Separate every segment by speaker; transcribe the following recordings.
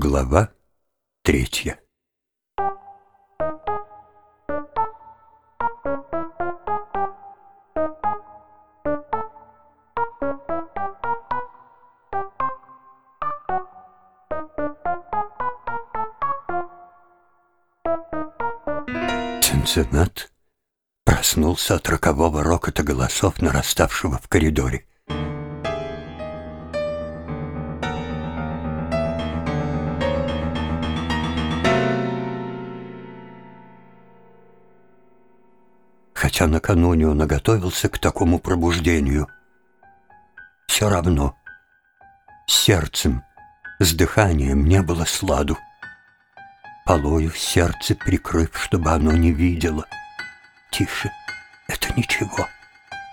Speaker 1: Глава третья Цинциннат проснулся от рокового рокота голосов, нараставшего в коридоре. Хотя накануне он готовился к такому пробуждению. Все равно с сердцем, с дыханием не было сладу. Полою сердце прикрыв, чтобы оно не видело. Тише, это ничего,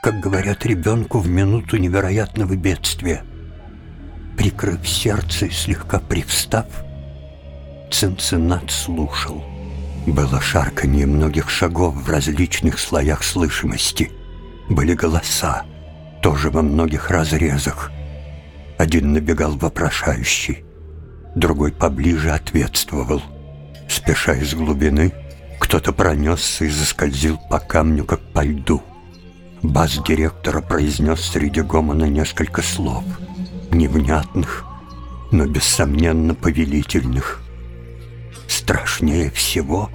Speaker 1: как говорят ребенку в минуту невероятного бедствия. Прикрыв сердце и слегка привстав, Цинциннат слушал — было шарканье многих шагов в различных слоях слышимости. Были голоса, тоже во многих разрезах. Один набегал вопрошающий, другой поближе ответствовал. Спеша из глубины, кто-то пронесся и заскользил по камню, как по льду. Бас директора произнес среди гомона несколько слов, невнятных, но бессомненно повелительных. Страшнее всего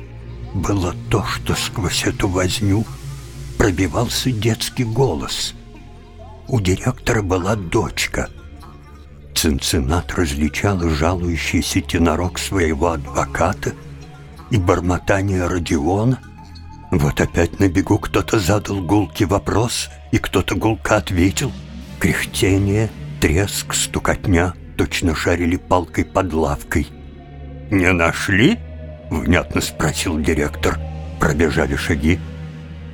Speaker 1: было то, что сквозь эту возню пробивался детский голос. У директора была дочка. Цинцинат различал жалующийся тенорок своего адвоката и бормотание Родиона. Вот опять на бегу кто-то задал гулкий вопрос, и кто-то гулко ответил. Кряхтение, треск, стукотня точно шарили палкой под лавкой — «Не нашли?» — внятно спросил директор. Пробежали шаги,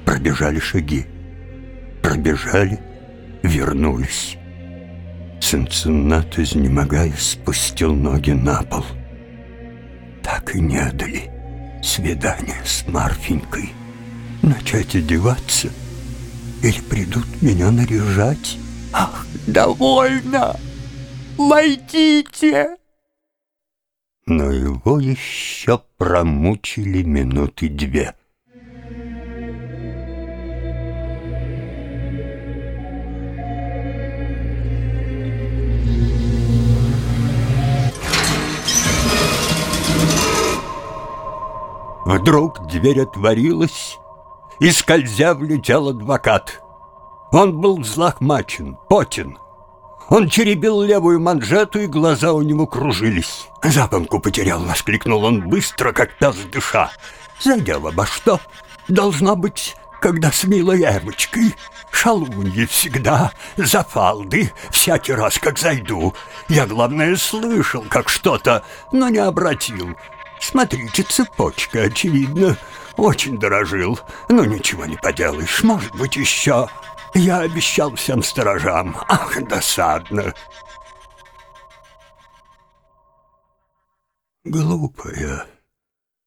Speaker 1: пробежали шаги, пробежали, вернулись. Цинциннат, изнемогая, спустил ноги на пол. Так и не дали свидание с Марфенькой. Начать одеваться или придут меня наряжать?
Speaker 2: Ах, довольно! Войдите!
Speaker 1: Но его еще промучили минуты две. Вдруг дверь отворилась, и скользя влетел адвокат. Он был взлохмачен, потен, он теребил левую манжету, и глаза у него кружились. «Запонку потерял!» — воскликнул он быстро, как пес дыша. «Задел обо что? Должна быть, когда с милой Эмочкой. Шалуньи всегда, за фалды, всякий раз, как зайду. Я, главное, слышал, как что-то, но не обратил. Смотрите, цепочка, очевидно, очень дорожил. Но ничего не поделаешь, может быть, еще...» Я обещал всем сторожам. Ах, досадно. Глупая,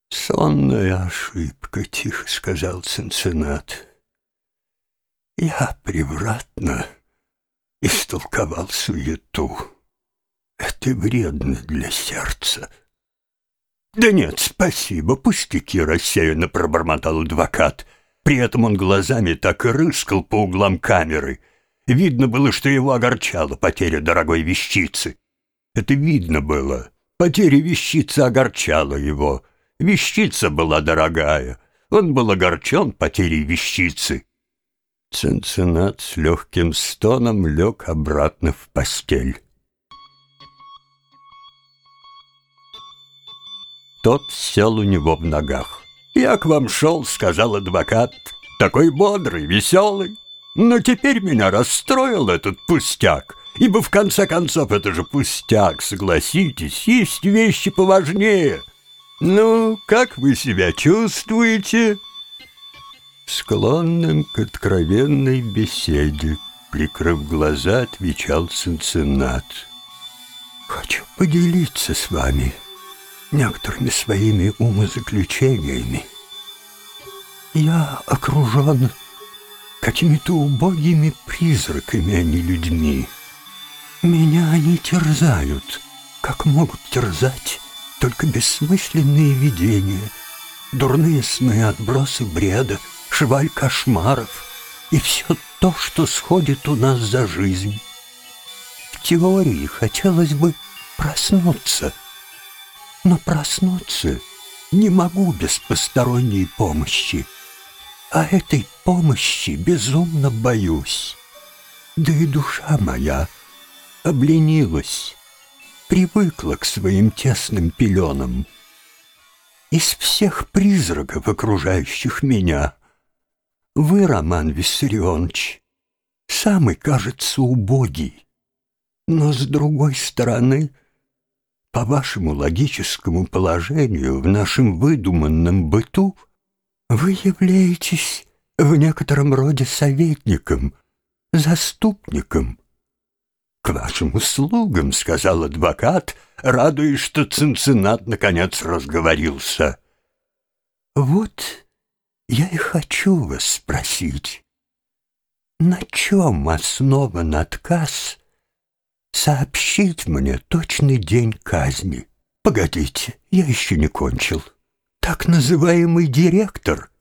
Speaker 1: сонная ошибка, тихо сказал Цинциннат. Я превратно истолковал суету. Это вредно для сердца. «Да нет, спасибо, пустяки», — рассеянно пробормотал адвокат. При этом он глазами так и рыскал по углам камеры. Видно было, что его огорчала потеря дорогой вещицы. Это видно было. Потеря вещицы огорчала его. Вещица была дорогая. Он был огорчен потерей вещицы. Цинциннат с легким стоном лег обратно в постель. Тот сел у него в ногах. «Я к вам шел», — сказал адвокат, — «такой бодрый, веселый. Но теперь меня расстроил этот пустяк, ибо в конце концов это же пустяк, согласитесь, есть вещи поважнее. Ну, как вы себя чувствуете?» Склонным к откровенной беседе, прикрыв глаза, отвечал Цинциннат. «Хочу поделиться с вами» некоторыми своими умозаключениями. Я окружен какими-то убогими призраками, а не людьми. Меня они терзают, как могут терзать только бессмысленные видения, дурные сны, отбросы бреда, шваль кошмаров и все то, что сходит у нас за жизнь. В теории хотелось бы проснуться, но проснуться не могу без посторонней помощи, а этой помощи безумно боюсь. Да и душа моя обленилась, привыкла к своим тесным пеленам. Из всех призраков, окружающих меня, вы, Роман Виссарионович, самый, кажется, убогий. Но, с другой стороны, по вашему логическому положению в нашем выдуманном быту вы являетесь в некотором роде советником, заступником. «К вашим услугам», — сказал адвокат, радуясь, что Цинциннат наконец разговорился. «Вот я и хочу вас спросить, на чем основан отказ сообщить мне точный день казни? Погодите, я еще не кончил. Так называемый директор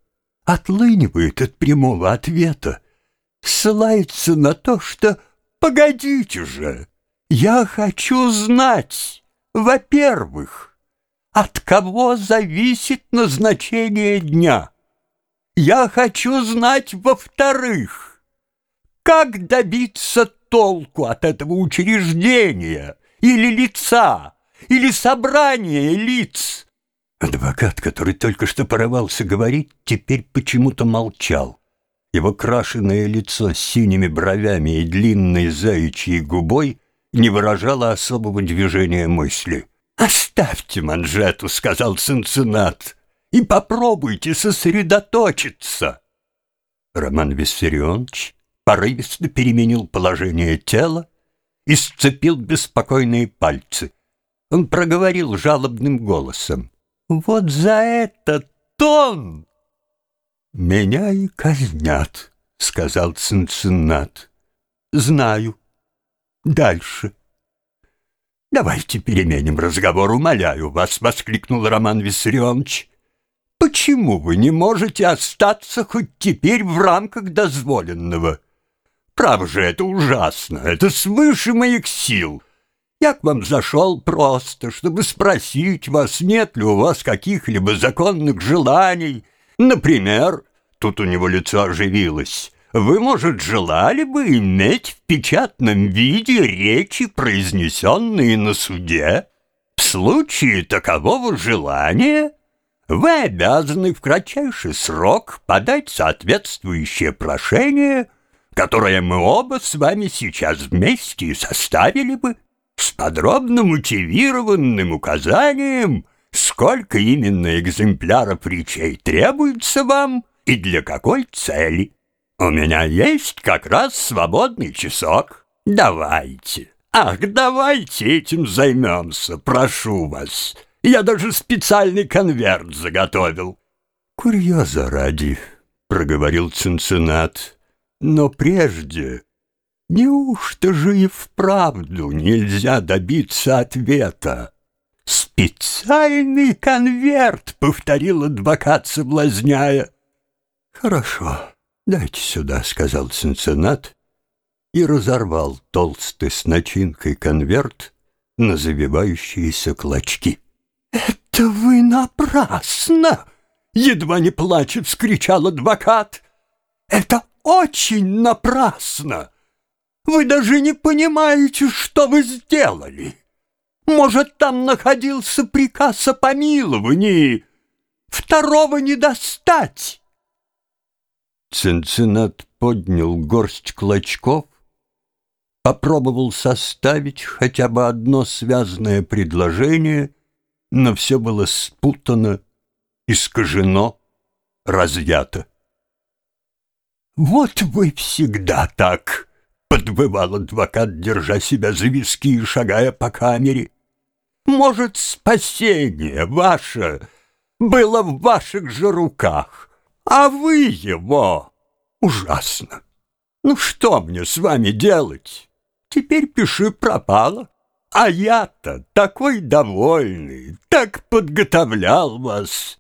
Speaker 1: отлынивает от прямого ответа, ссылается на то, что «погодите же, я хочу знать, во-первых, от кого зависит назначение дня». Я хочу знать, во-вторых, как добиться толку от этого учреждения или лица, или собрания лиц. Адвокат, который только что порывался говорить, теперь почему-то молчал. Его крашеное лицо с синими бровями и длинной заячьей губой не выражало особого движения мысли. «Оставьте манжету», — сказал Цинциннат и попробуйте сосредоточиться. Роман Виссарионович порывисто переменил положение тела и сцепил беспокойные пальцы. Он проговорил жалобным голосом. «Вот за этот тон!» «Меня и казнят», — сказал Цинциннат. «Знаю. Дальше». «Давайте переменим разговор, умоляю вас», — воскликнул Роман Виссарионович. Почему вы не можете остаться хоть теперь в рамках дозволенного? Право же, это ужасно, это свыше моих сил. Я к вам зашел просто, чтобы спросить вас, нет ли у вас каких-либо законных желаний. Например, тут у него лицо оживилось, вы, может, желали бы иметь в печатном виде речи, произнесенные на суде? В случае такового желания вы обязаны в кратчайший срок подать соответствующее прошение, которое мы оба с вами сейчас вместе составили бы, с подробно мотивированным указанием, сколько именно экземпляров речей требуется вам и для какой цели. У меня есть как раз свободный часок. Давайте. Ах, давайте этим займемся, прошу вас. Я даже специальный конверт заготовил. Курьеза ради, проговорил Цинциннат. Но прежде, неужто же и вправду нельзя добиться ответа? «Специальный конверт!» — повторил адвокат, соблазняя. «Хорошо, дайте сюда», — сказал Цинциннат и разорвал толстый с начинкой конверт на завивающиеся клочки. «Это вы напрасно!» — едва не плачет, вскричал адвокат. «Это очень напрасно! Вы даже не понимаете, что вы сделали! Может, там находился приказ о помиловании! Второго не достать!» Цинциннат поднял горсть клочков, попробовал составить хотя бы одно связанное предложение — но все было спутано, искажено, разъято. «Вот вы всегда так!» — подвывал адвокат, держа себя за виски и шагая по камере. «Может, спасение ваше было в ваших же руках, а вы его...» «Ужасно! Ну что мне с вами делать? Теперь пиши пропало. А я-то такой довольный, так подготовлял вас.